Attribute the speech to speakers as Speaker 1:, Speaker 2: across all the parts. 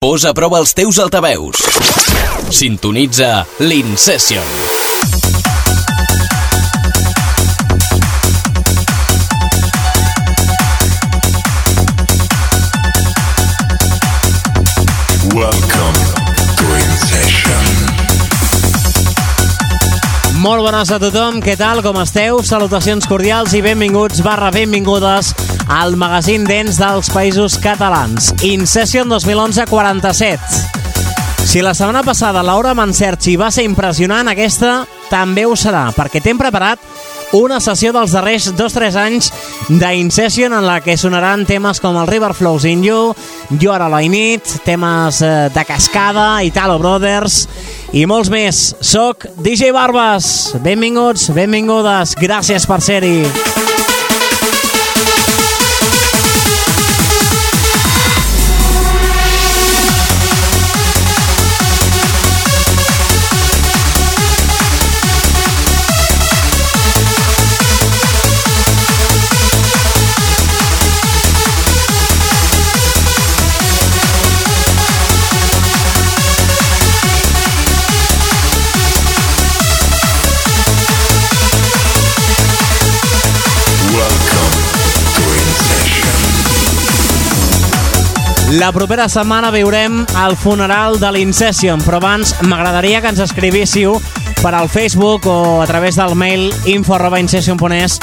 Speaker 1: Posa a prova els teus altaveus. Sintonitza l'Incession.
Speaker 2: Welcome to Incession.
Speaker 3: Molt bones a tothom, què tal, com esteu? Salutacions cordials i benvinguts barra benvingudes al magazín dents dels països catalans. Incession 2011-47. Si la setmana passada Laura Manserci va ser impressionant, aquesta també ho serà, perquè t'hem preparat una sessió dels darrers 2-3 anys d'Incession en la que sonaran temes com el River Flows in You, You Are All I Need, temes eh, de Cascada, Italo Brothers i molts més. Soc DJ Barbas. Benvinguts, benvingudes. Gràcies per ser-hi. La propera setmana viurem el funeral de l'Incession, però abans m'agradaria que ens escrivíssiu per al Facebook o a través del mail info arroba incession.es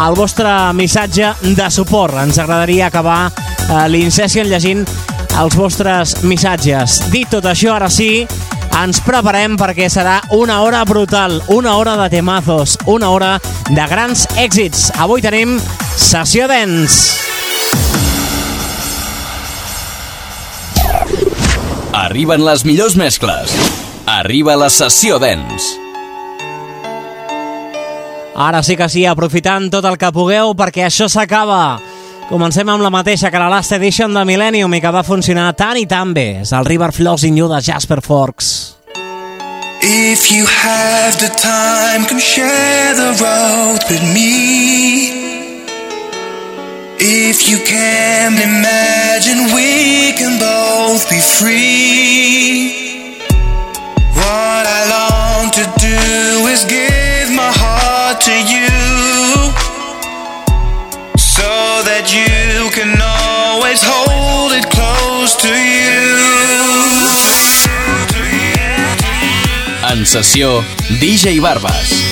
Speaker 3: el vostre missatge de suport. Ens agradaria acabar eh, l'Incession llegint els vostres missatges. Dit tot això, ara sí, ens preparem perquè serà una hora brutal, una hora de temazos, una hora de grans èxits. Avui tenim Sessió Dance.
Speaker 1: Arriben les millors mescles. Arriba la sessió dance.
Speaker 3: Ara sí que sí, aprofitant tot el que pugueu perquè això s'acaba. Comencem amb la mateixa que la Last Edition de Millennium i que va funcionar tan i tan bé. És el River Flows in You de Jasper Forks.
Speaker 4: If you have the time, come share the road with me. If you can imagine, we can both be free. What I long to do is give my heart to you so that you can always hold it close to you.
Speaker 1: En sessió, DJ Barbas.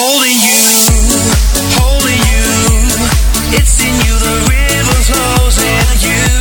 Speaker 4: Holding you, holding you. It's in you, the river flows in you.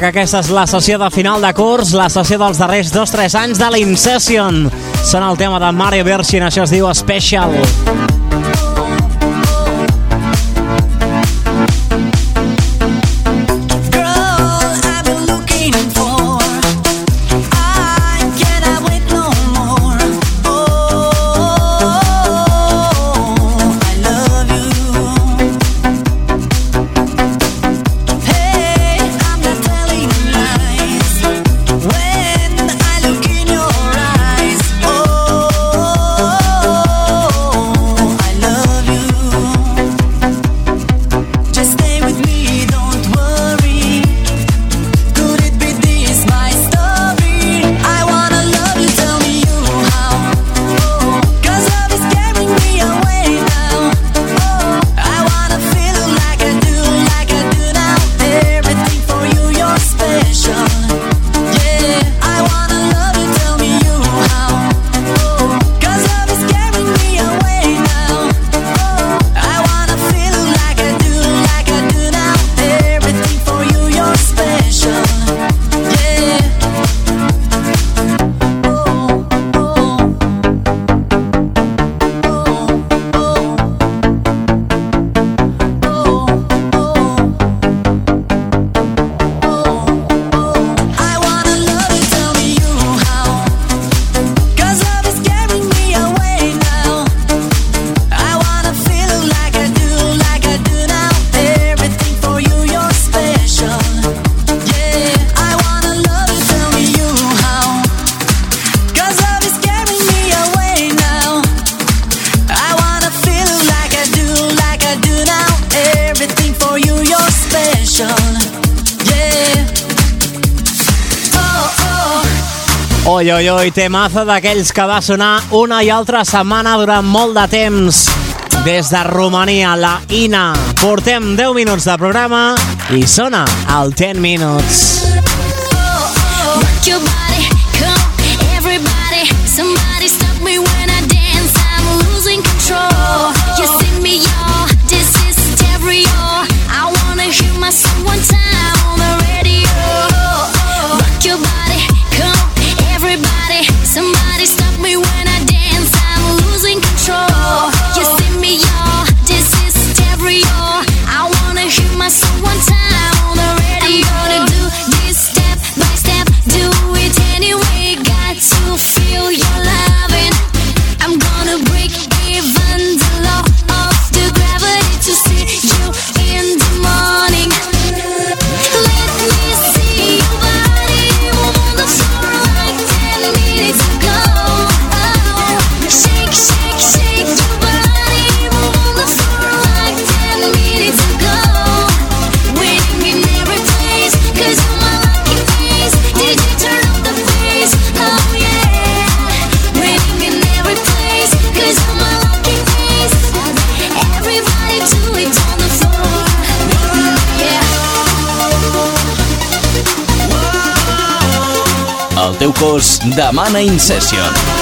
Speaker 3: que aquesta és la sessió de final de curs, la sessió dels darrers 2-3 anys de l'Incession. Sona el tema de Mario Virgin, això es diu Special.
Speaker 5: Special. i
Speaker 3: temazo d'aquells que va sonar una i altra setmana durant molt de temps. Des de Romania, la Ina. Portem 10 minuts de programa i sona al 10 Minutes.
Speaker 6: Rock your body, come everybody, somebody me when I dance, I'm losing control. You sing me y'all, this is I hear one time on the radio. Rock your body. Damana In
Speaker 1: Session.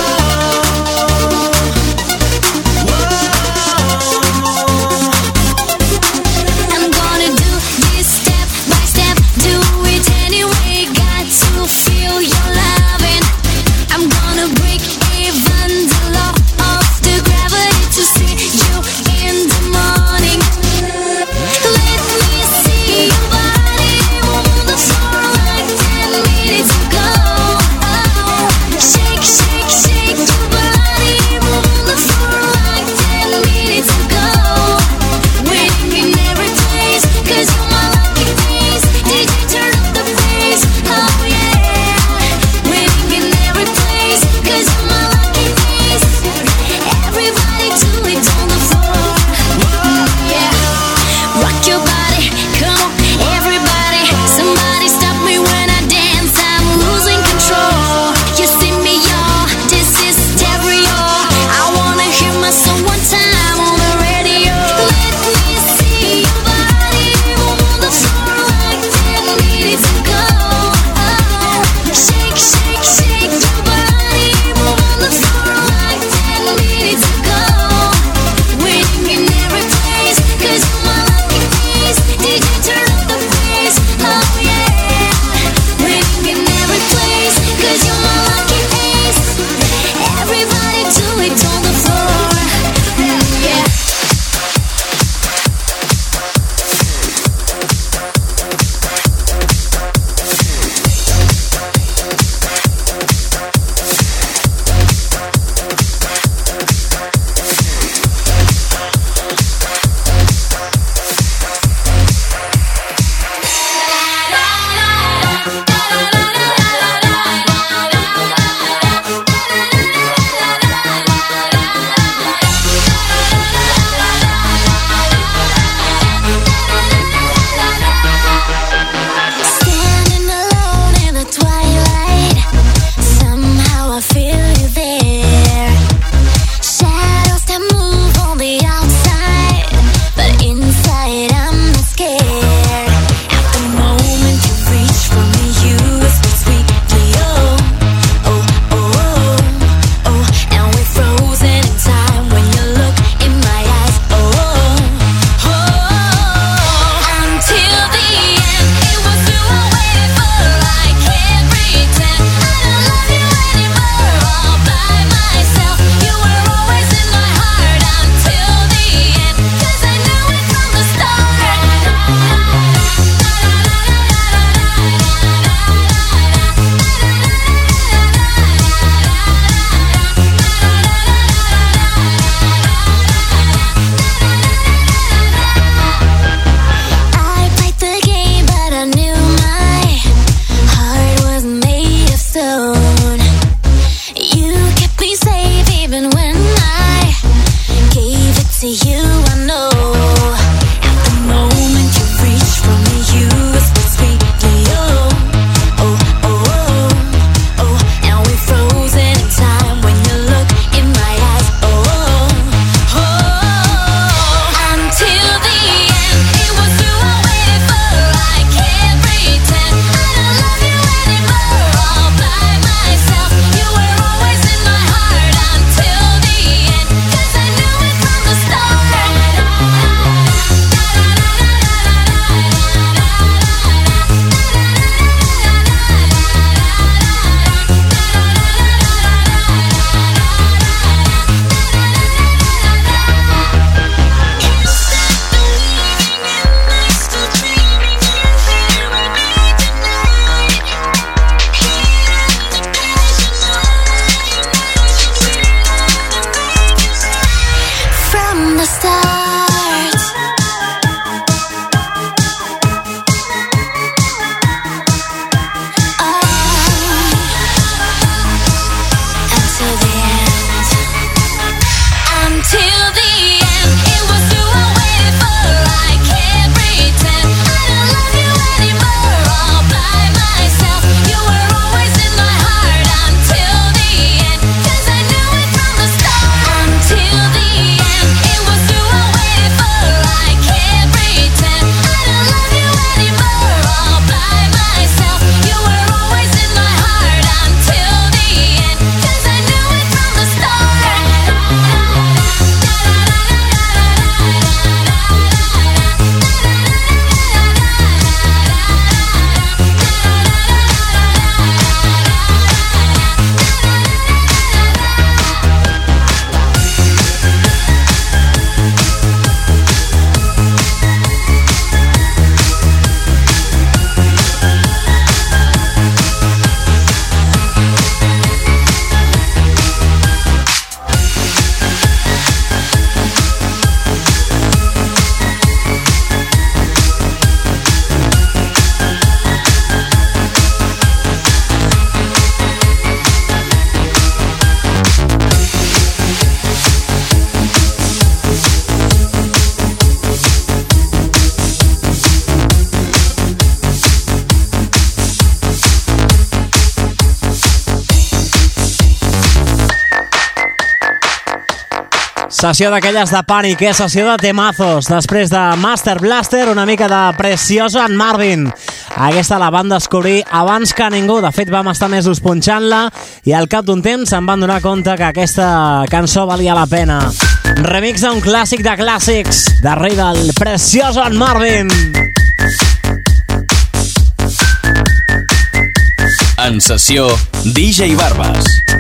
Speaker 3: Sessió d'aquelles de pànic, eh? Sessió de temazos. Després de Master Blaster, una mica de Preciosa en Marvin. Aquesta la van descobrir abans que ningú. De fet, vam estar mesos punxant-la i al cap d'un temps se'n van donar compte que aquesta cançó valia la pena. Remix d'un clàssic de clàssics, Darrere el Preciosa en Marvin.
Speaker 1: En sessió, DJ Barbas.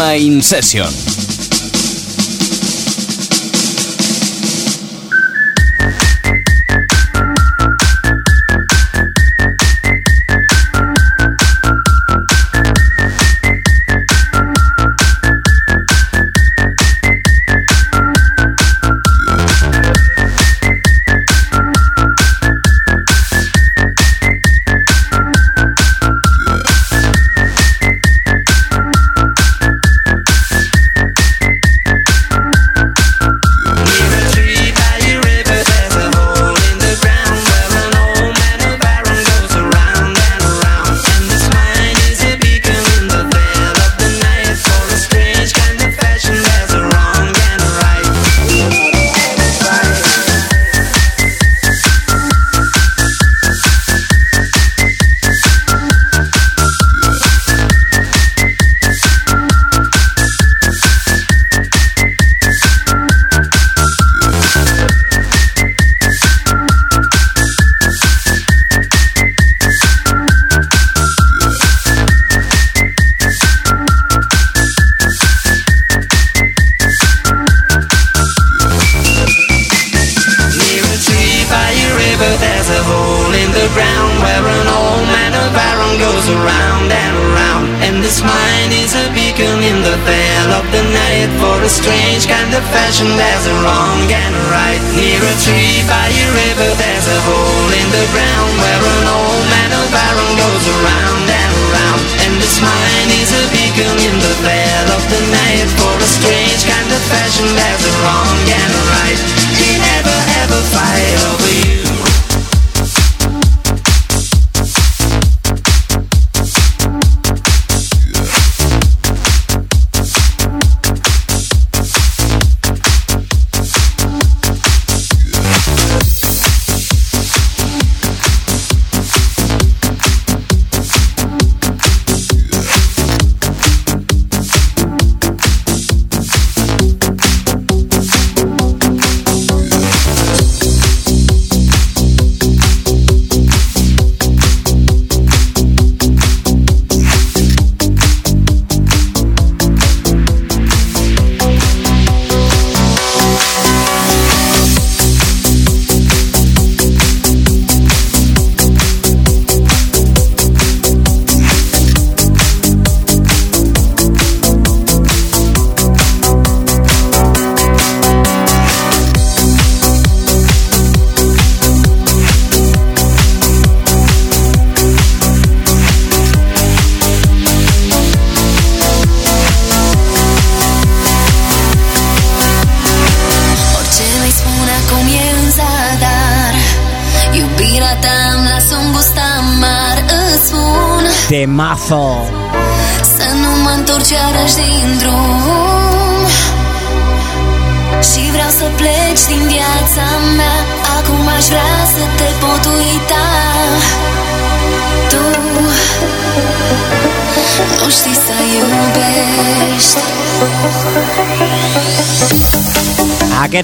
Speaker 1: Mind Session.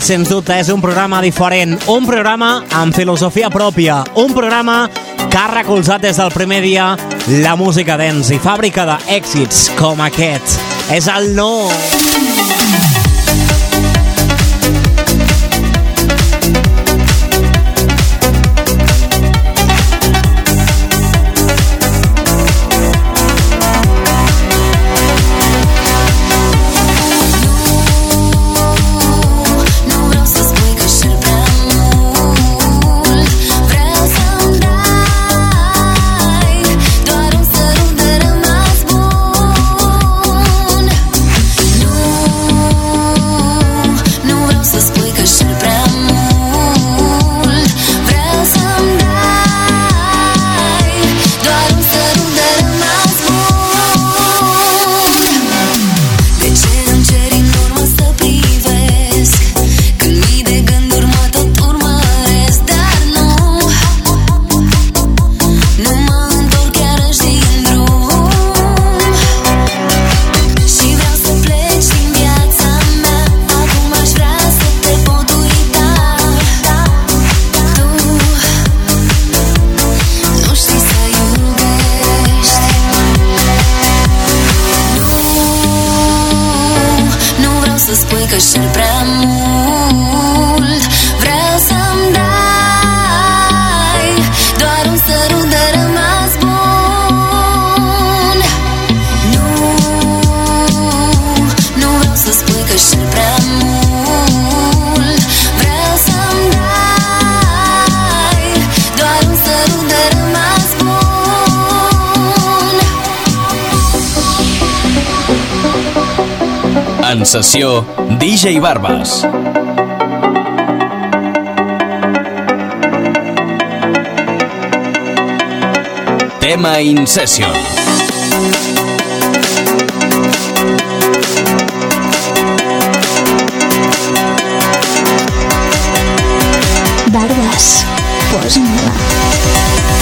Speaker 6: sens dubte és un programa diferent, un programa amb filosofia pròpia, un programa que ha recolzat des del primer dia la música dents i fàbrica d'èxits com aquest. És el no...
Speaker 7: En sessió, DJ Barbas. Tema In Session.
Speaker 8: Barbas, posa-me-la.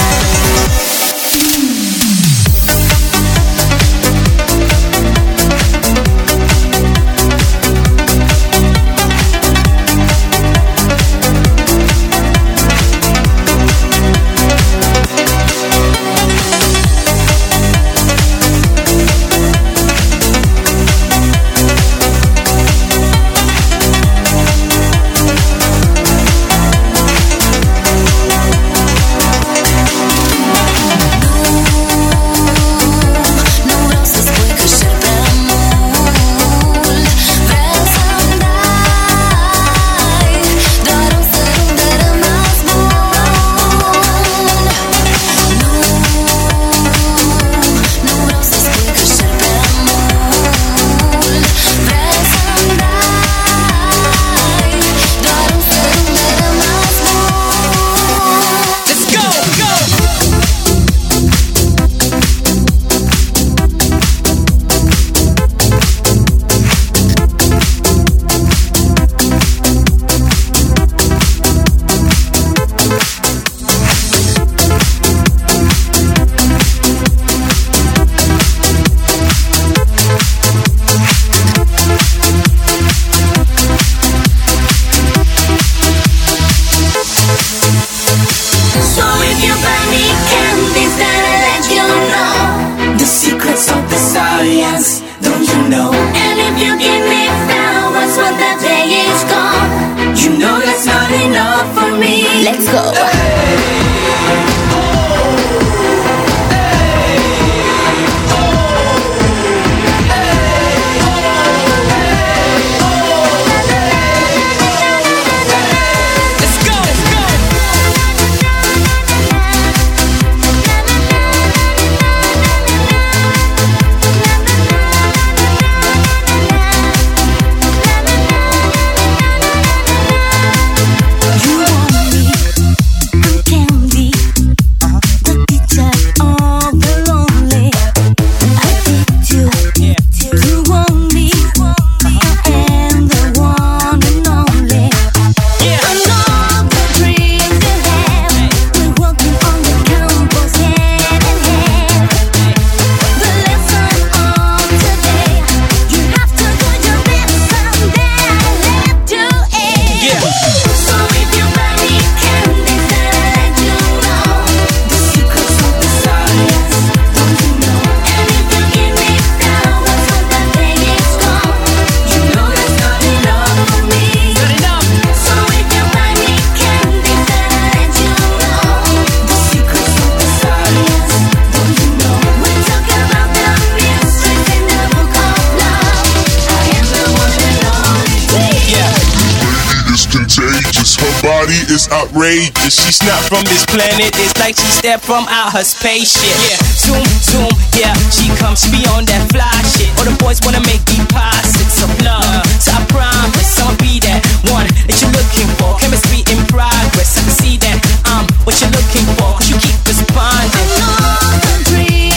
Speaker 9: Body is outrageous.
Speaker 4: She's not from this planet, it's like she stepped from out her spaceship. Yeah, zoom, zoom, yeah, she comes to be on that fly shit. All the boys wanna make deposits of love. So I promise I'll be that one that you're looking for. Chemistry in progress, I can see that I'm what you're looking for. Cause you keep responding. Yeah.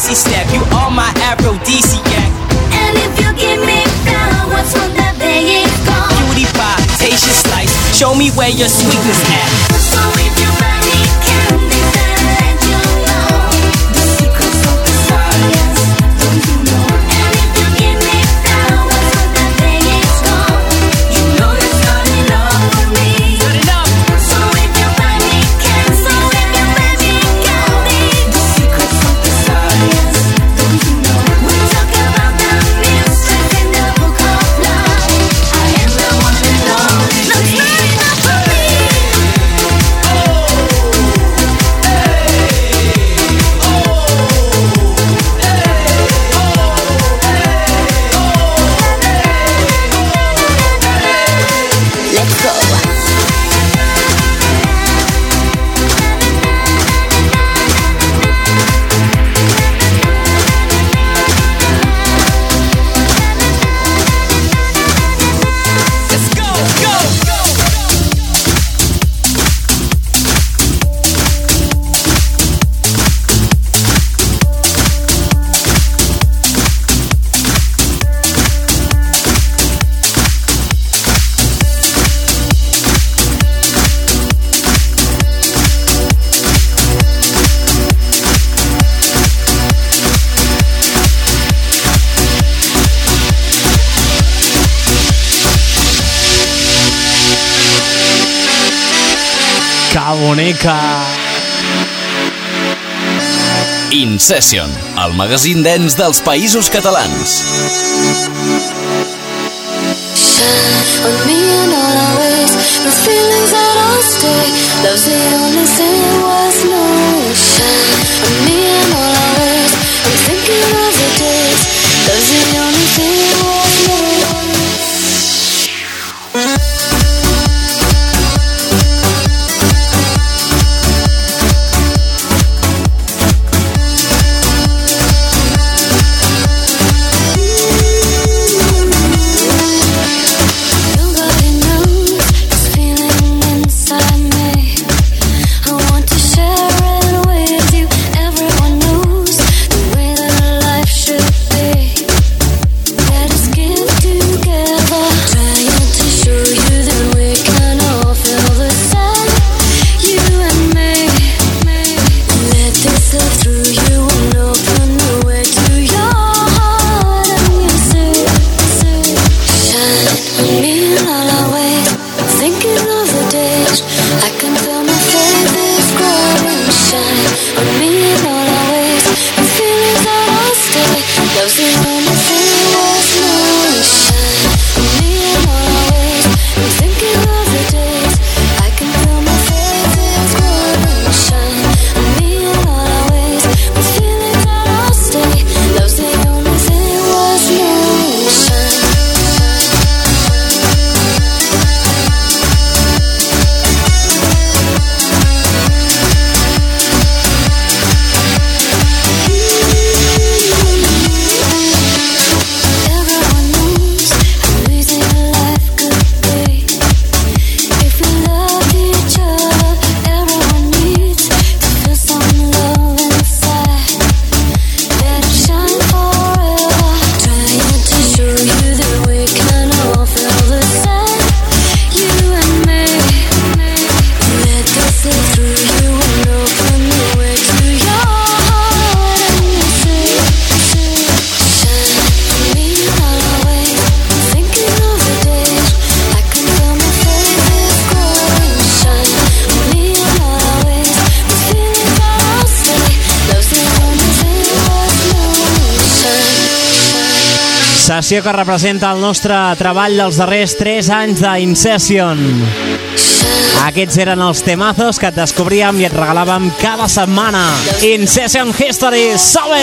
Speaker 4: sassy step. You are my aphrodisiac.
Speaker 6: And if you give me flowers on the day it's gone.
Speaker 4: Cutie pie, taste your slice. Show me where your sweetness at. So
Speaker 3: Que bonica!
Speaker 7: In Session, el magazín dens dels països catalans.
Speaker 6: On me in all our ways, no feelings that I'll stay. Love's the
Speaker 5: l'acció que representa el nostre treball dels darrers 3 anys d'Incession. Aquests eren els temazos que et descobríem i et regalàvem cada setmana. Incession History, Sobe!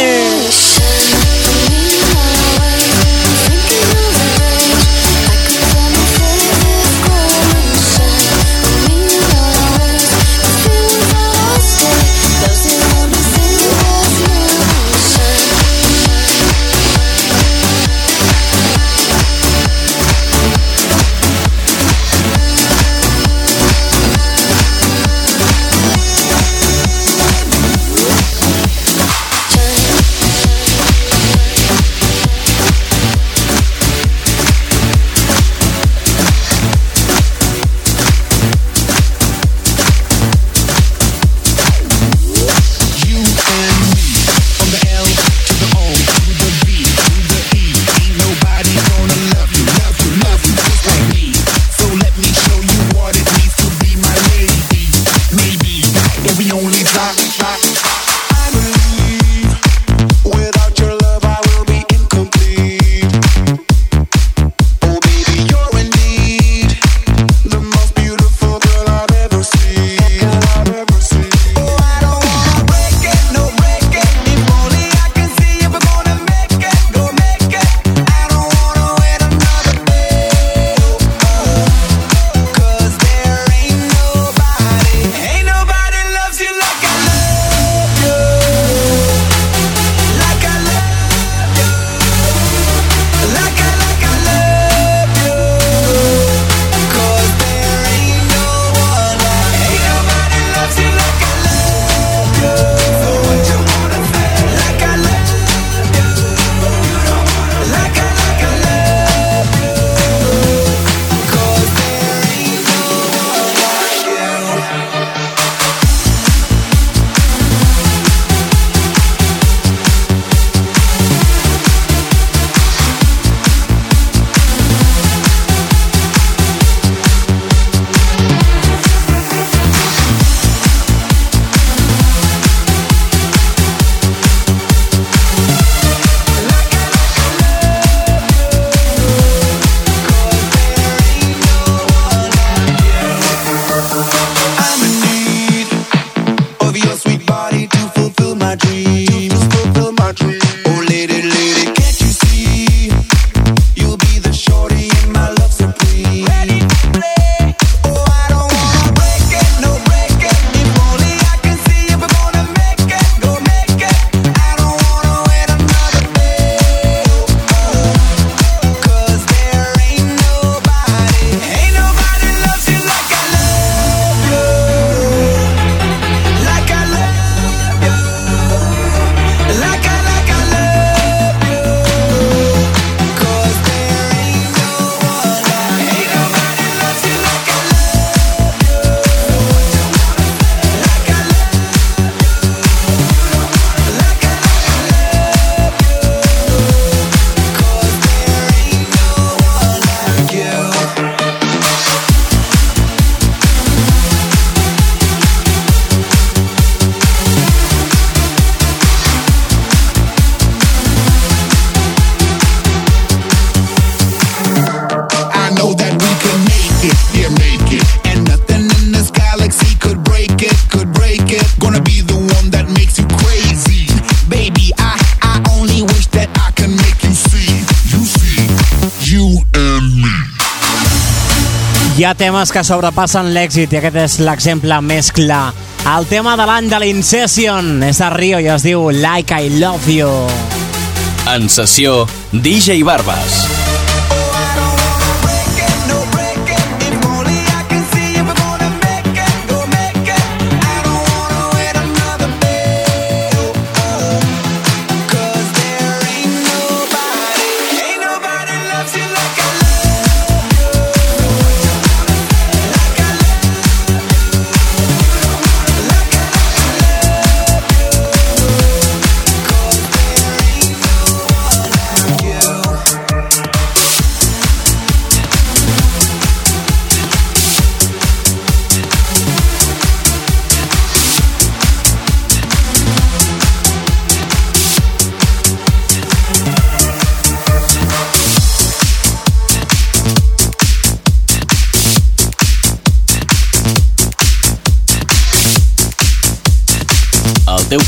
Speaker 5: ha temes que sobrepassen l'èxit i aquest és l'exemple més clar. El tema de l'any de l'Incession és de Rio i es diu Like I Love You.
Speaker 7: En sessió, DJ Barbas.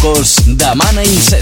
Speaker 1: Locos,
Speaker 5: Damana Insect.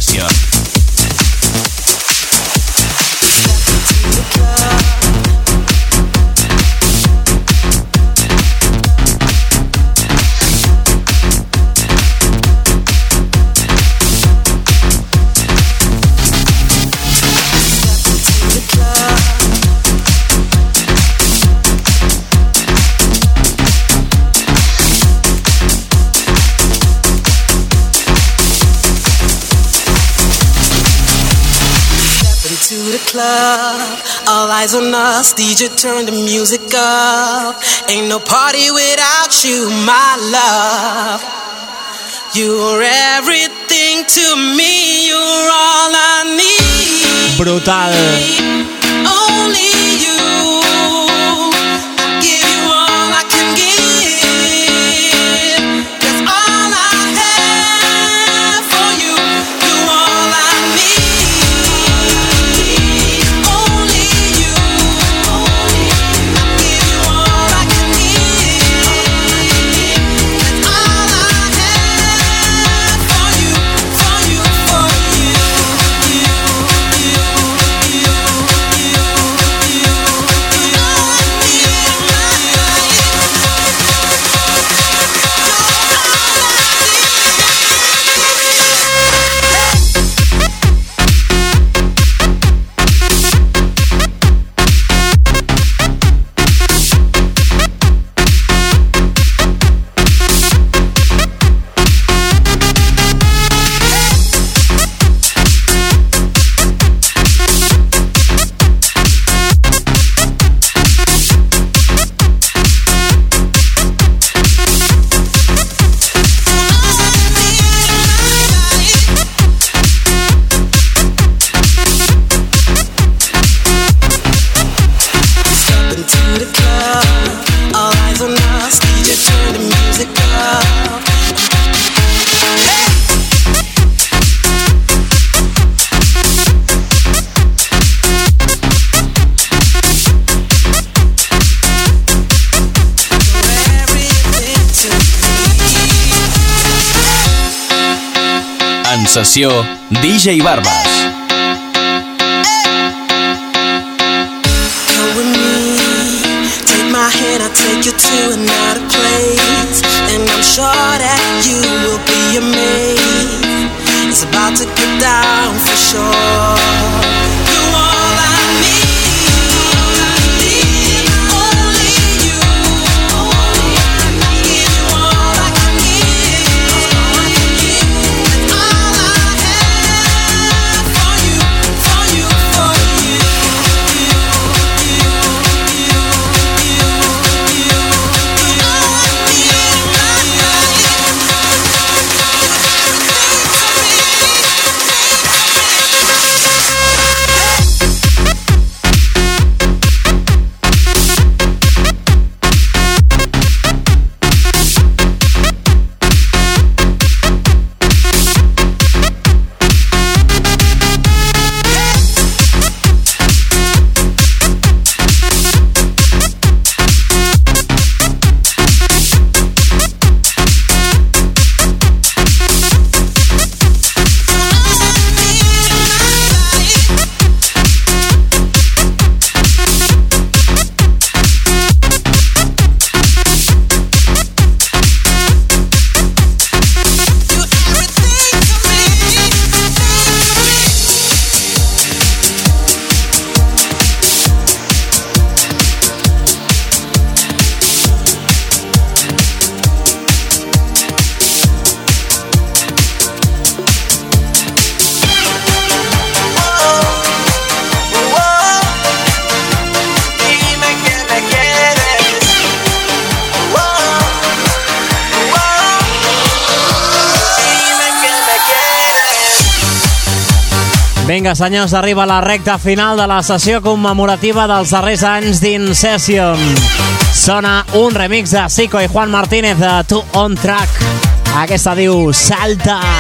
Speaker 5: Club. All eyes on us. DJ turn the music up. Ain't no party without you, my love. You're everything to me. You're all I need.
Speaker 3: Brutal.
Speaker 5: Only you.
Speaker 1: En sessió, DJ Barbas.
Speaker 3: Senyors, arriba la recta final de la sessió commemorativa dels darrers anys d'Incession. Sona un remix de Zico i Juan Martínez de Two On Track. Aquesta diu Salta.
Speaker 5: Esta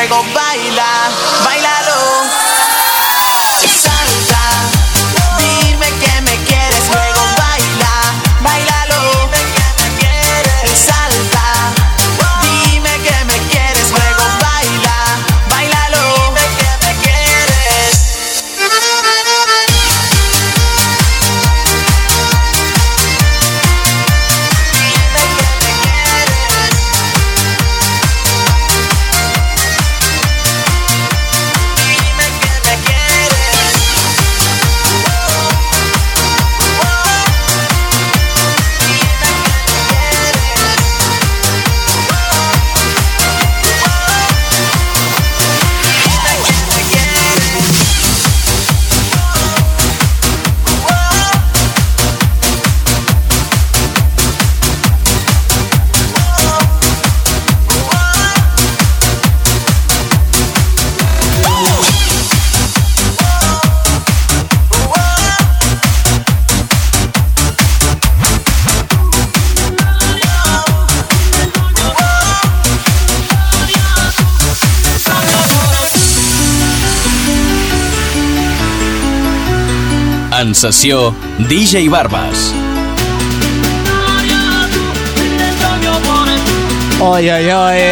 Speaker 1: luego baila, baila.
Speaker 7: sensació DJ Barbas.
Speaker 3: Oi, oi, oi.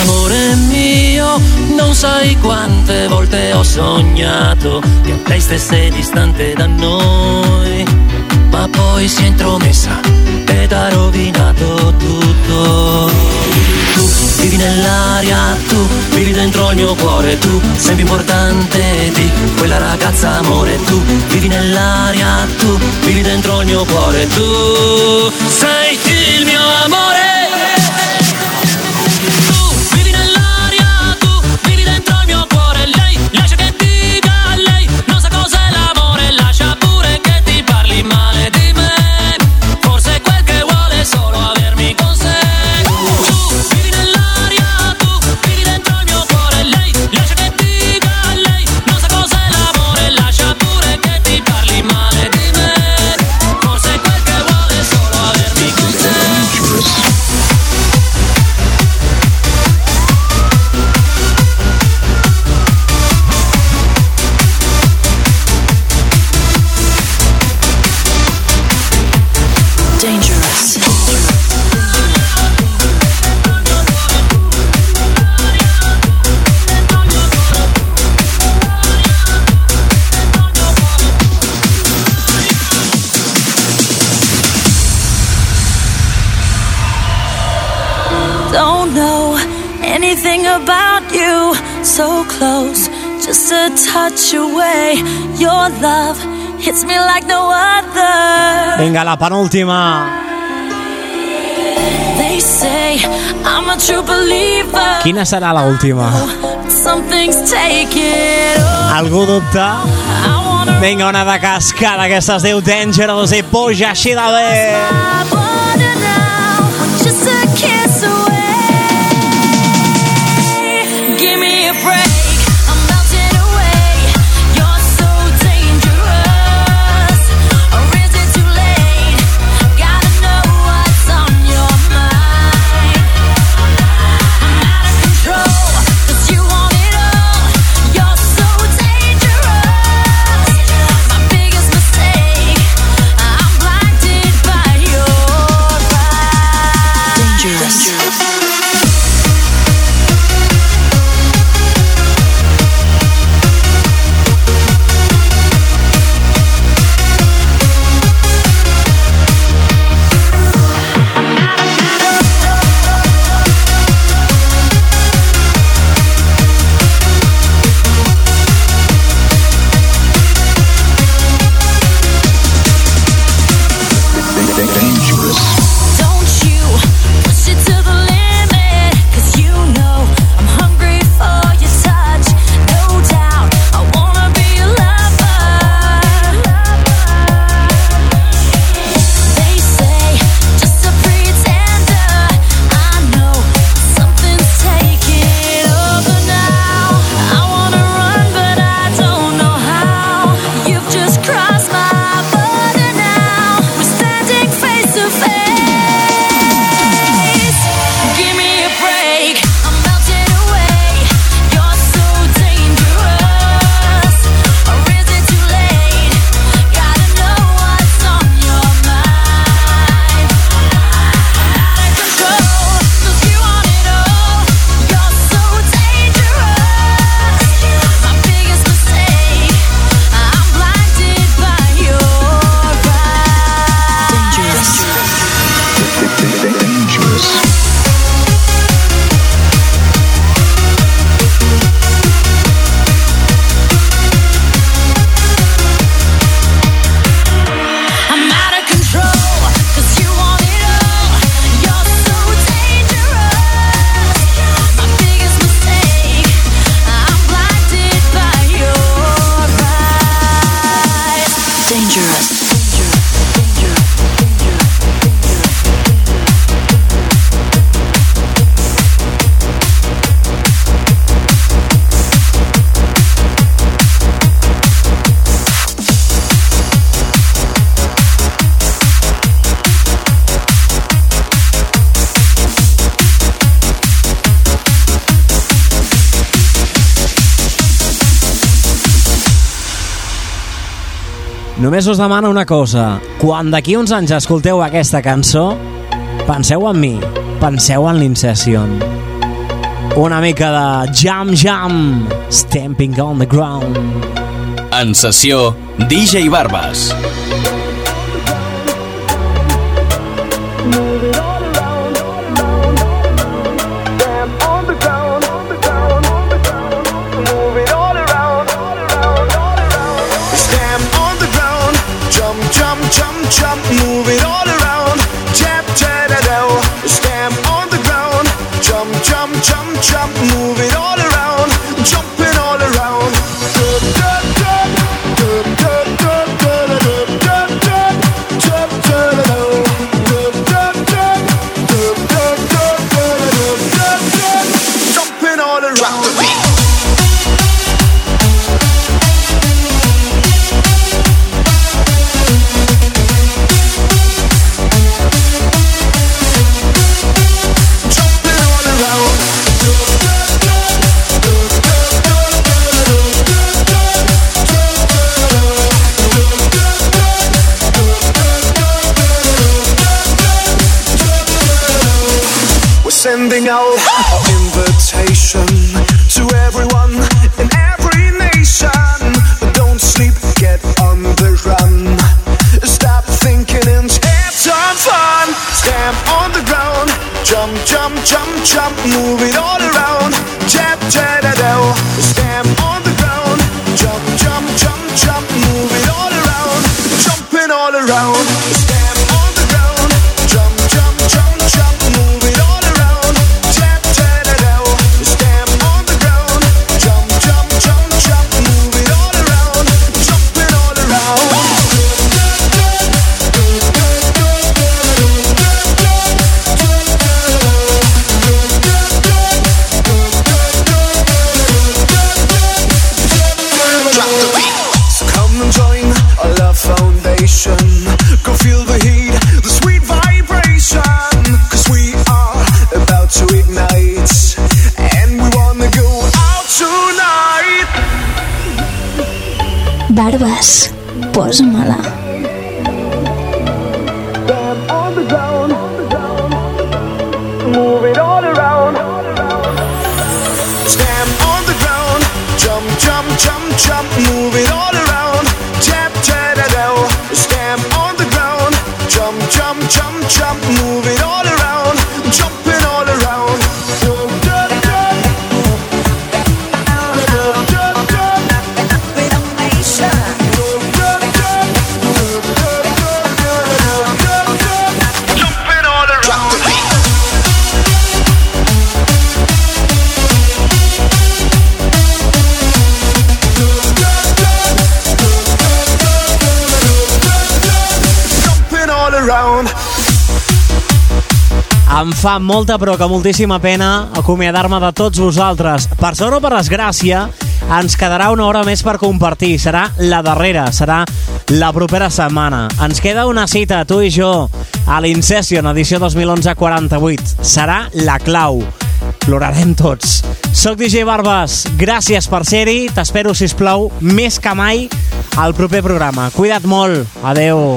Speaker 10: Amore mio, non sai quante volte ho sognato che lei stesse distante da noi, ma poi si è intromessa ed ha rovinato tutto. Tu vivi nella storia tu vivi dentro il mio cuore tu sei più importante di quella ragazza amore tu vivi nell'aria tu vivi dentro il mio cuore tu sei il mio amore.
Speaker 3: so close, just a touch away. Your love hits me like no other.
Speaker 6: Vinga, la penúltima.
Speaker 3: They say I'm a true believer.
Speaker 6: Quina serà
Speaker 3: l'última? Something's taken.
Speaker 6: Algú dubta? Vinga, una de cascada, aquestes 10 Dangerous i puja així de bé. Només us demano una cosa. Quan d'aquí uns anys escolteu aquesta cançó, penseu en mi, penseu en l'Incession. Una mica de jam jam, stamping on the ground.
Speaker 2: En sessió, DJ Barbas.
Speaker 8: Barbes, posa-me-la.
Speaker 2: All around. On the ground. Jump, jump, jump, jump. Move it all around.
Speaker 3: Fa molta però que moltíssima pena acomiadar-me de tots vosaltres. Per sort o per desgràcia, ens quedarà una hora més per compartir. Serà la darrera, serà la propera setmana. Ens queda una cita, tu i jo, a l'Incession, edició 2011-48. Serà la clau. Plorarem tots. Soc DJ Barbas, gràcies per ser-hi. T'espero, si plau més que mai al proper programa. Cuida't molt. Adeu.